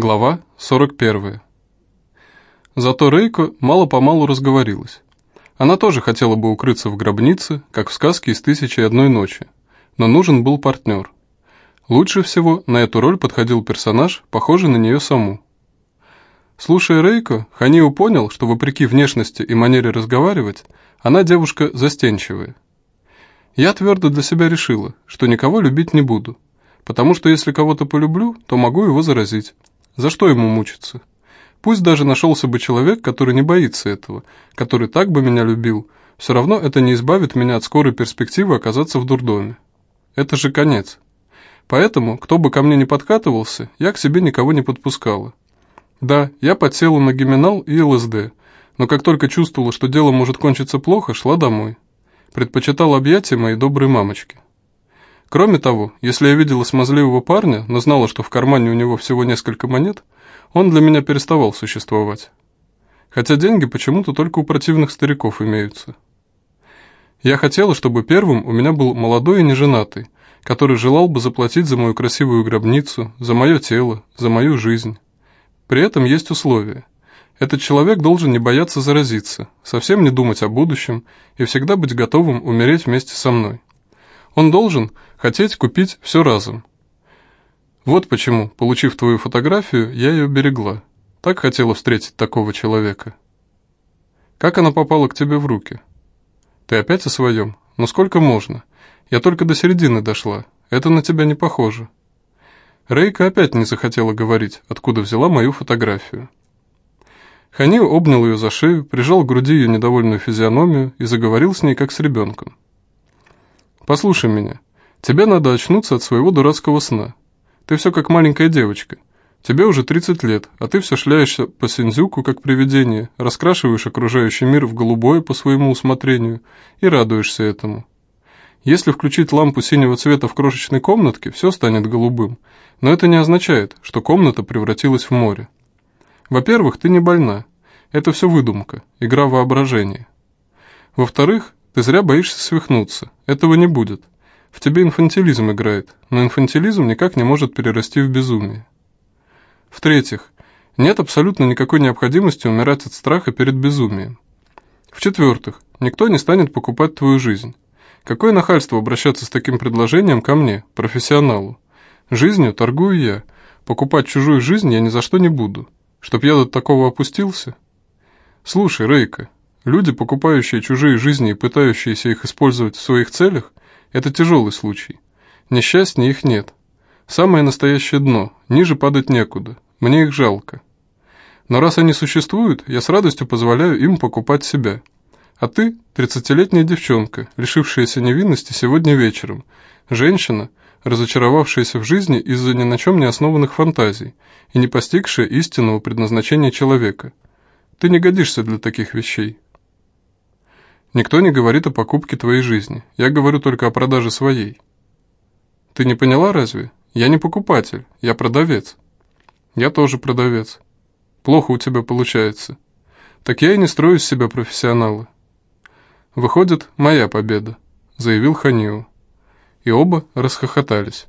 Глава 41. Зато Рейко мало-помалу разговорилась. Она тоже хотела бы укрыться в гробнице, как в сказке из «Тысячи и одной ночи», но нужен был партнер. Лучше всего на эту роль подходил персонаж, похожий на нее саму. Слушая Рейко, Ханиу понял, что вопреки внешности и манере разговаривать, она девушка застенчивая. Я твердо для себя решила, что никого любить не буду, потому что если кого-то полюблю, то могу его заразить. За что ему мучиться? Пусть даже нашелся бы человек, который не боится этого, который так бы меня любил, все равно это не избавит меня от скорой перспективы оказаться в дурдоме. Это же конец. Поэтому, кто бы ко мне не подкатывался, я к себе никого не подпускала. Да, я подсела на гименал и ЛСД, но как только чувствовала, что дело может кончиться плохо, шла домой. Предпочитала объятия моей доброй мамочки. Кроме того, если я видела смазливого парня, но знала, что в кармане у него всего несколько монет, он для меня переставал существовать. Хотя деньги почему-то только у противных стариков имеются. Я хотела, чтобы первым у меня был молодой и неженатый, который желал бы заплатить за мою красивую гробницу, за мое тело, за мою жизнь. При этом есть условия. Этот человек должен не бояться заразиться, совсем не думать о будущем и всегда быть готовым умереть вместе со мной. Он должен хотеть купить все разом. Вот почему, получив твою фотографию, я ее берегла. Так хотела встретить такого человека. Как она попала к тебе в руки? Ты опять о своем? Но сколько можно? Я только до середины дошла. Это на тебя не похоже. Рейка опять не захотела говорить, откуда взяла мою фотографию. Ханио обнял ее за шею, прижал к груди ее недовольную физиономию и заговорил с ней, как с ребенком. «Послушай меня. Тебе надо очнуться от своего дурацкого сна. Ты все как маленькая девочка. Тебе уже 30 лет, а ты все шляешься по Синдзюку, как привидение, раскрашиваешь окружающий мир в голубое по своему усмотрению и радуешься этому. Если включить лампу синего цвета в крошечной комнатке, все станет голубым, но это не означает, что комната превратилась в море. Во-первых, ты не больна. Это все выдумка, игра воображения. Во-вторых, ты зря боишься свихнуться. Этого не будет. В тебе инфантилизм играет, но инфантилизм никак не может перерасти в безумие. В-третьих, нет абсолютно никакой необходимости умирать от страха перед безумием. В-четвертых, никто не станет покупать твою жизнь. Какое нахальство обращаться с таким предложением ко мне, профессионалу? Жизнью торгую я. Покупать чужую жизнь я ни за что не буду. Чтоб я до такого опустился? Слушай, Рейка, Люди, покупающие чужие жизни и пытающиеся их использовать в своих целях, это тяжелый случай. Несчастнее их нет. Самое настоящее дно, ниже падать некуда, мне их жалко. Но раз они существуют, я с радостью позволяю им покупать себя. А ты, тридцатилетняя девчонка, лишившаяся невинности сегодня вечером, женщина, разочаровавшаяся в жизни из-за ни на чем не основанных фантазий и не постигшая истинного предназначения человека. Ты не годишься для таких вещей. Никто не говорит о покупке твоей жизни. Я говорю только о продаже своей. Ты не поняла разве? Я не покупатель, я продавец. Я тоже продавец. Плохо у тебя получается. Так я и не строю из себя профессионала. Выходит, моя победа, заявил Ханиу. И оба расхохотались.